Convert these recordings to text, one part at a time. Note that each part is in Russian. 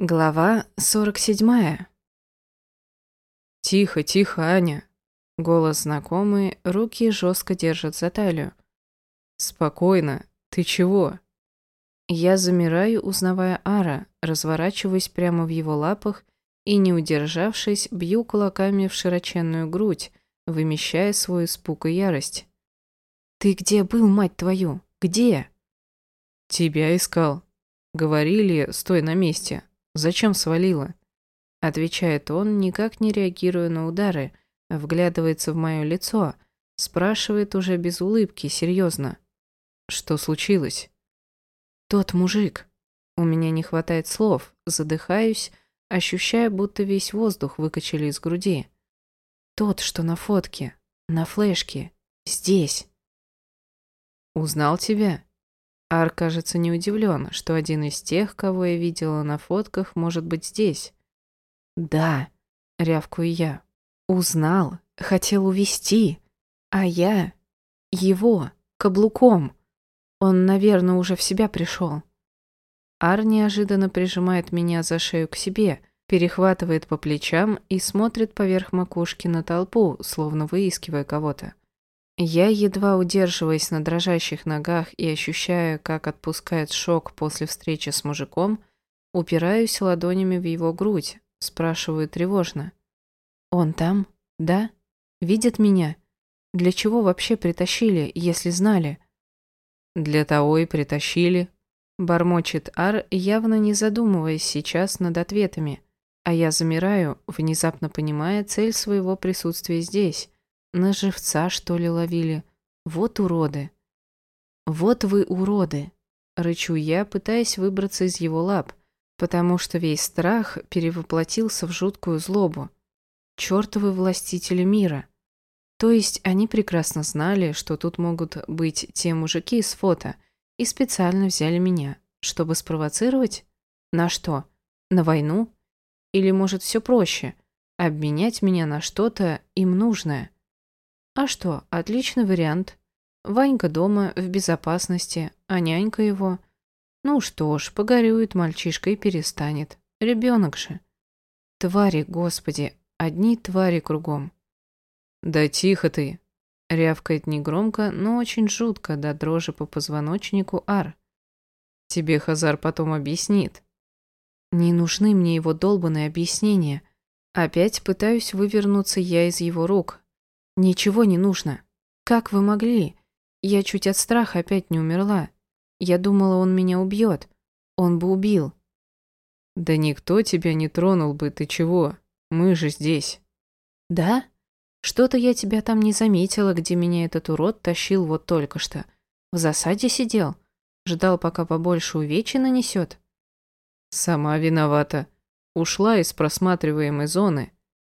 Глава 47. «Тихо, тихо, Аня!» Голос знакомый, руки жестко держат за талию. «Спокойно. Ты чего?» Я замираю, узнавая Ара, разворачиваюсь прямо в его лапах и, не удержавшись, бью кулаками в широченную грудь, вымещая свой испуг и ярость. «Ты где был, мать твою? Где?» «Тебя искал. Говорили, стой на месте. Зачем свалила?» Отвечает он, никак не реагируя на удары, вглядывается в мое лицо, спрашивает уже без улыбки, серьезно. «Что случилось?» «Тот мужик». У меня не хватает слов, задыхаюсь, ощущая, будто весь воздух выкачали из груди. «Тот, что на фотке, на флешке, здесь». «Узнал тебя?» Ар, кажется, не удивлен, что один из тех, кого я видела на фотках, может быть здесь. «Да», — рявкую я. «Узнал, хотел увести, а я... его, каблуком. Он, наверное, уже в себя пришел». Ар неожиданно прижимает меня за шею к себе, перехватывает по плечам и смотрит поверх макушки на толпу, словно выискивая кого-то. Я, едва удерживаясь на дрожащих ногах и ощущая, как отпускает шок после встречи с мужиком, упираюсь ладонями в его грудь, спрашиваю тревожно. «Он там? Да? Видит меня? Для чего вообще притащили, если знали?» «Для того и притащили», — бормочет Ар, явно не задумываясь сейчас над ответами, а я замираю, внезапно понимая цель своего присутствия здесь на живца, что ли, ловили? Вот уроды. Вот вы уроды. Рычу я, пытаясь выбраться из его лап, потому что весь страх перевоплотился в жуткую злобу. Чёртовы властители мира. То есть они прекрасно знали, что тут могут быть те мужики из фото, и специально взяли меня, чтобы спровоцировать? На что? На войну? Или, может, все проще? Обменять меня на что-то им нужное? А что, отличный вариант. Ванька дома, в безопасности, а нянька его... Ну что ж, погорюет мальчишка и перестанет. Ребенок же. Твари, господи, одни твари кругом. Да тихо ты. Рявкает негромко, но очень жутко, до дрожи по позвоночнику Ар. Тебе Хазар потом объяснит. Не нужны мне его долбанные объяснения. Опять пытаюсь вывернуться я из его рук, «Ничего не нужно. Как вы могли? Я чуть от страха опять не умерла. Я думала, он меня убьет. Он бы убил». «Да никто тебя не тронул бы, ты чего? Мы же здесь». «Да? Что-то я тебя там не заметила, где меня этот урод тащил вот только что. В засаде сидел? Ждал, пока побольше увечья нанесет?» «Сама виновата. Ушла из просматриваемой зоны.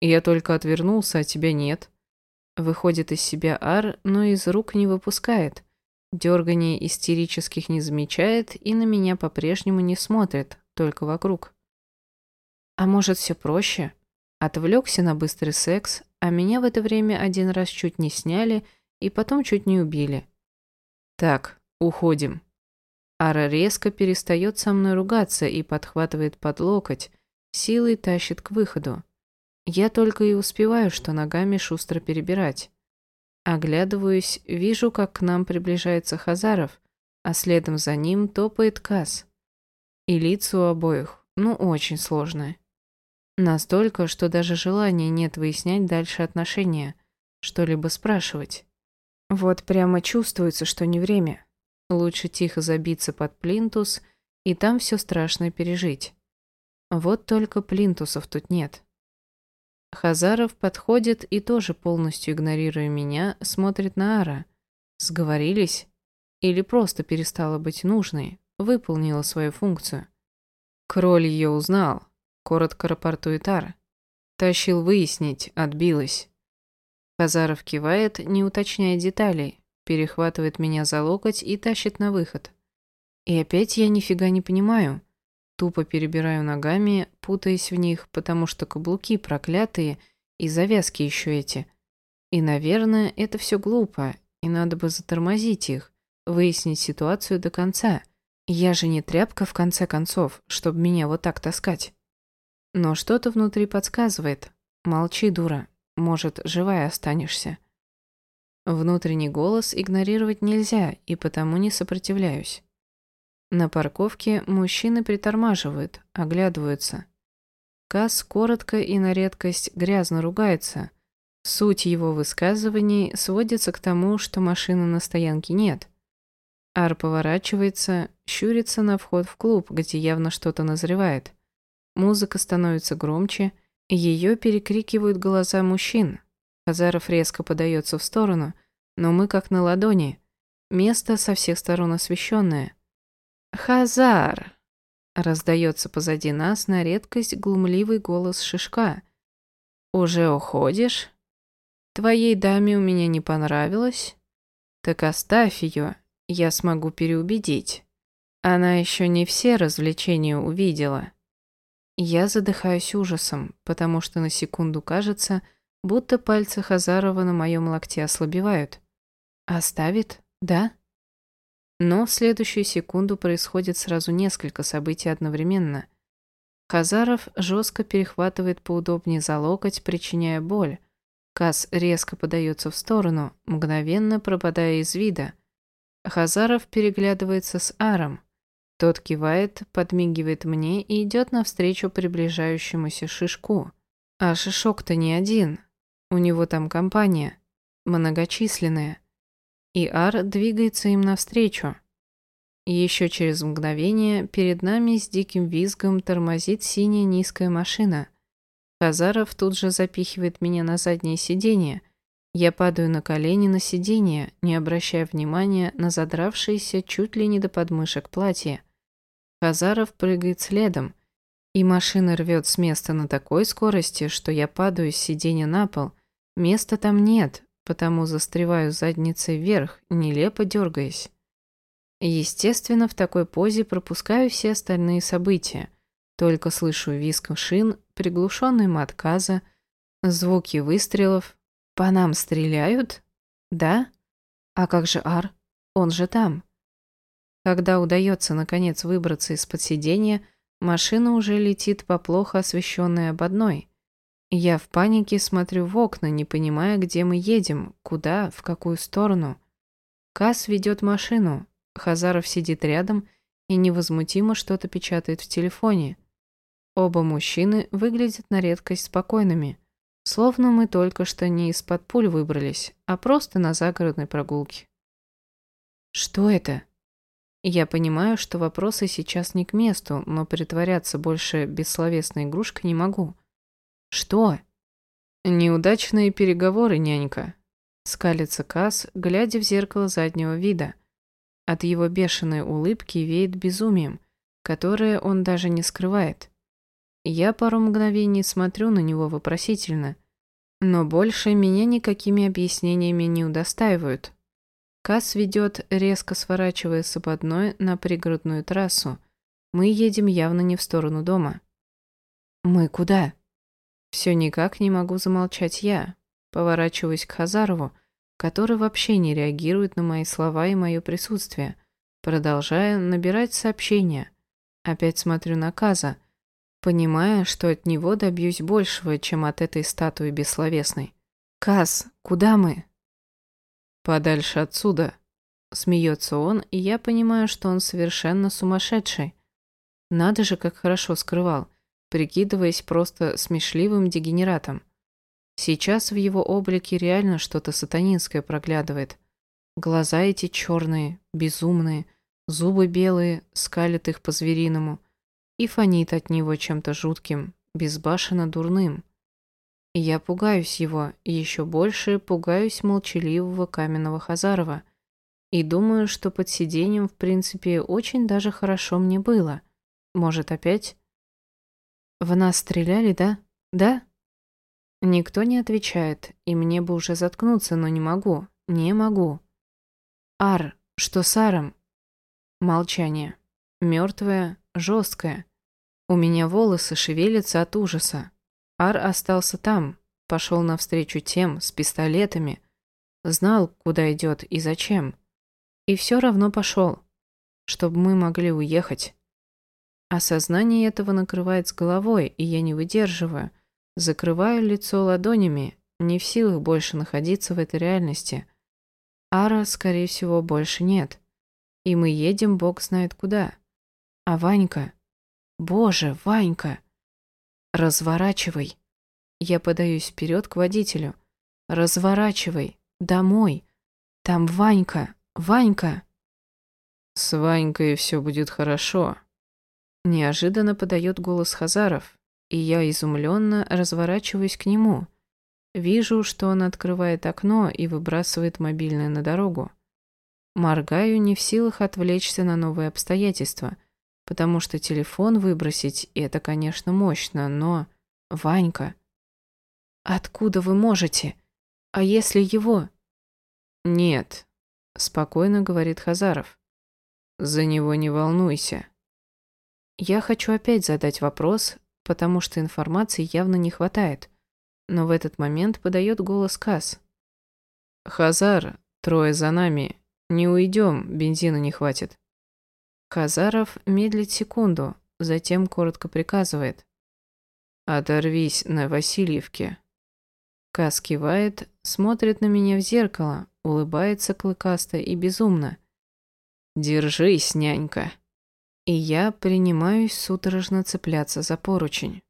Я только отвернулся, а тебя нет». Выходит из себя Ар, но из рук не выпускает. Дергание истерических не замечает и на меня по-прежнему не смотрит, только вокруг. А может, все проще? Отвлекся на быстрый секс, а меня в это время один раз чуть не сняли и потом чуть не убили. Так, уходим. Ара резко перестает со мной ругаться и подхватывает под локоть, силой тащит к выходу. Я только и успеваю, что ногами шустро перебирать. Оглядываюсь, вижу, как к нам приближается Хазаров, а следом за ним топает Кас. И лица у обоих, ну, очень сложное. Настолько, что даже желания нет выяснять дальше отношения, что-либо спрашивать. Вот прямо чувствуется, что не время. Лучше тихо забиться под плинтус и там все страшное пережить. Вот только плинтусов тут нет. Хазаров подходит и тоже полностью игнорируя меня, смотрит на Ара. Сговорились? Или просто перестала быть нужной, выполнила свою функцию? Кроль ее узнал, коротко рапортует Ара. Тащил выяснить, отбилась. Хазаров кивает, не уточняя деталей, перехватывает меня за локоть и тащит на выход. И опять я нифига не понимаю. Тупо перебираю ногами, путаясь в них, потому что каблуки проклятые и завязки еще эти. И, наверное, это все глупо, и надо бы затормозить их, выяснить ситуацию до конца, Я же не тряпка, в конце концов, чтобы меня вот так таскать. Но что-то внутри подсказывает. Молчи, дура. Может, живая останешься. Внутренний голос игнорировать нельзя, и потому не сопротивляюсь. На парковке мужчины притормаживают, оглядываются. Касс коротко и на редкость грязно ругается. Суть его высказываний сводится к тому, что машины на стоянке нет. Ар поворачивается, щурится на вход в клуб, где явно что-то назревает. Музыка становится громче, ее перекрикивают голоса мужчин. Хазаров резко подается в сторону, но мы как на ладони. Место со всех сторон освещенное. «Хазар!» Раздается позади нас на редкость глумливый голос Шишка. «Уже уходишь? Твоей даме у меня не понравилось? Так оставь ее, я смогу переубедить. Она еще не все развлечения увидела». Я задыхаюсь ужасом, потому что на секунду кажется, будто пальцы Хазарова на моем локте ослабевают. «Оставит? Да?» Но в следующую секунду происходит сразу несколько событий одновременно. Хазаров жестко перехватывает поудобнее за локоть, причиняя боль. Каз резко подается в сторону, мгновенно пропадая из вида. Хазаров переглядывается с Аром. Тот кивает, подмигивает мне и идет навстречу приближающемуся Шишку. А Шишок-то не один. У него там компания. Многочисленная и Ар двигается им навстречу. Еще через мгновение перед нами с диким визгом тормозит синяя низкая машина. Хазаров тут же запихивает меня на заднее сиденье. Я падаю на колени на сиденье, не обращая внимания на задравшееся чуть ли не до подмышек платье. Хазаров прыгает следом, и машина рвет с места на такой скорости, что я падаю с сиденья на пол. Места там нет, потому застреваю задницей вверх, нелепо дергаясь. Естественно, в такой позе пропускаю все остальные события. Только слышу виск шин, приглушенный мат каза, звуки выстрелов. По нам стреляют? Да? А как же Ар? Он же там. Когда удается наконец выбраться из-под сиденья, машина уже летит по плохо освещенной ободной. Я в панике смотрю в окна, не понимая, где мы едем, куда, в какую сторону. Кас ведет машину, Хазаров сидит рядом и невозмутимо что-то печатает в телефоне. Оба мужчины выглядят на редкость спокойными, словно мы только что не из-под пуль выбрались, а просто на загородной прогулке. «Что это?» Я понимаю, что вопросы сейчас не к месту, но притворяться больше бессловесной игрушкой не могу. «Что?» «Неудачные переговоры, нянька», — скалится Касс, глядя в зеркало заднего вида. От его бешеной улыбки веет безумием, которое он даже не скрывает. Я пару мгновений смотрю на него вопросительно, но больше меня никакими объяснениями не удостаивают. Касс ведет, резко сворачивая с ободной на пригородную трассу. Мы едем явно не в сторону дома. «Мы куда?» Все никак не могу замолчать я. Поворачиваюсь к Хазарову, который вообще не реагирует на мои слова и мое присутствие, продолжая набирать сообщения. Опять смотрю на Каза, понимая, что от него добьюсь большего, чем от этой статуи бессловесной. «Каз, куда мы?» «Подальше отсюда», — смеется он, и я понимаю, что он совершенно сумасшедший. Надо же, как хорошо скрывал прикидываясь просто смешливым дегенератом. Сейчас в его облике реально что-то сатанинское проглядывает. Глаза эти черные, безумные, зубы белые, скалят их по-звериному и фонит от него чем-то жутким, безбашенно дурным. И я пугаюсь его, и еще больше пугаюсь молчаливого каменного Хазарова. И думаю, что под сиденьем, в принципе, очень даже хорошо мне было. Может, опять? В нас стреляли, да? Да? Никто не отвечает, и мне бы уже заткнуться, но не могу. Не могу. Ар, что с Аром? Молчание. Мертвое, жесткое. У меня волосы шевелятся от ужаса. Ар остался там, пошел навстречу тем, с пистолетами. Знал, куда идет и зачем. И все равно пошел. чтобы мы могли уехать. Осознание этого накрывает с головой, и я не выдерживаю. Закрываю лицо ладонями, не в силах больше находиться в этой реальности. Ара, скорее всего, больше нет. И мы едем бог знает куда. А Ванька... Боже, Ванька! Разворачивай. Я подаюсь вперед к водителю. Разворачивай. Домой. Там Ванька. Ванька. С Ванькой все будет хорошо. Неожиданно подает голос Хазаров, и я изумленно разворачиваюсь к нему. Вижу, что он открывает окно и выбрасывает мобильное на дорогу. Моргаю, не в силах отвлечься на новые обстоятельства, потому что телефон выбросить – это, конечно, мощно, но... Ванька... Откуда вы можете? А если его... Нет, спокойно говорит Хазаров. За него не волнуйся. Я хочу опять задать вопрос, потому что информации явно не хватает. Но в этот момент подает голос Кас. «Хазар, трое за нами. Не уйдем, бензина не хватит». Хазаров медлит секунду, затем коротко приказывает. «Оторвись на Васильевке». Кас кивает, смотрит на меня в зеркало, улыбается клыкасто и безумно. «Держись, нянька» и я принимаюсь судорожно цепляться за поручень.